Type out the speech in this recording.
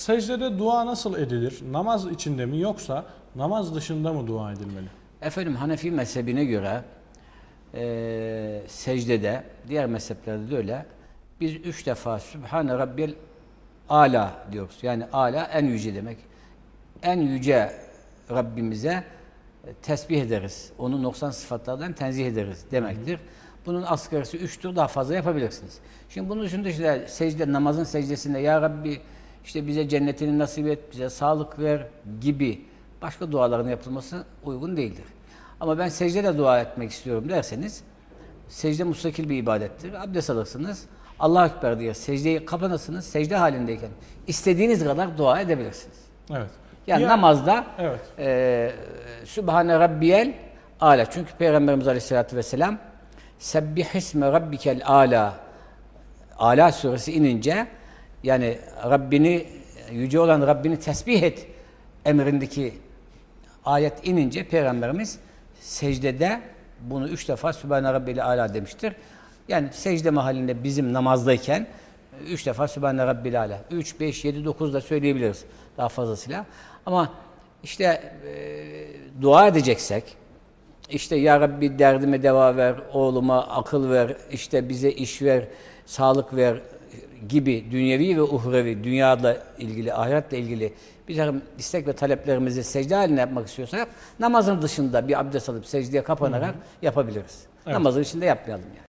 Secdede dua nasıl edilir? Namaz içinde mi yoksa namaz dışında mı dua edilmeli? Efendim Hanefi mezhebine göre eee secdede, diğer mezheplerde de öyle. Biz üç defa Sübhane Rabbiyel Ala diyoruz. Yani ala en yüce demek. En yüce Rabbimize e, tesbih ederiz. Onu noksan sıfatlardan tenzih ederiz demektir. Bunun asgarisi üçtür. Daha fazla yapabilirsiniz. Şimdi bunun dışında işte secde, namazın secdesinde Ya Rabbi işte bize cennetini nasip et, bize sağlık ver gibi başka duaların yapılması uygun değildir. Ama ben secdede dua etmek istiyorum derseniz secde mustakil bir ibadettir. Abdest alırsınız. Allah Ekber diye secdeyi kapanırsınız. Secde halindeyken istediğiniz kadar dua edebilirsiniz. Evet. Yani Diğer- namazda Evet. e, Sübhane Rabbiyel Ala. Çünkü Peygamberimiz Aleyhisselatü Vesselam Sebbihisme Rabbikel Ala Ala suresi inince yani Rabbini yüce olan Rabbini tesbih et emrindeki ayet inince Peygamberimiz secdede bunu üç defa Sübhane Rabbiyel Ala demiştir. Yani secde mahallinde bizim namazdayken üç defa Sübhane Rabbiyel Ala. Üç, beş, yedi, dokuz da söyleyebiliriz daha fazlasıyla. Ama işte e, dua edeceksek, işte ya Rabbi derdime deva ver, oğluma akıl ver, işte bize iş ver, sağlık ver gibi dünyevi ve uhrevi, dünyayla ilgili, ahiretle ilgili bir takım istek ve taleplerimizi secde haline yapmak istiyorsak namazın dışında bir abdest alıp secdeye kapanarak yapabiliriz. Namazın içinde yapmayalım yani.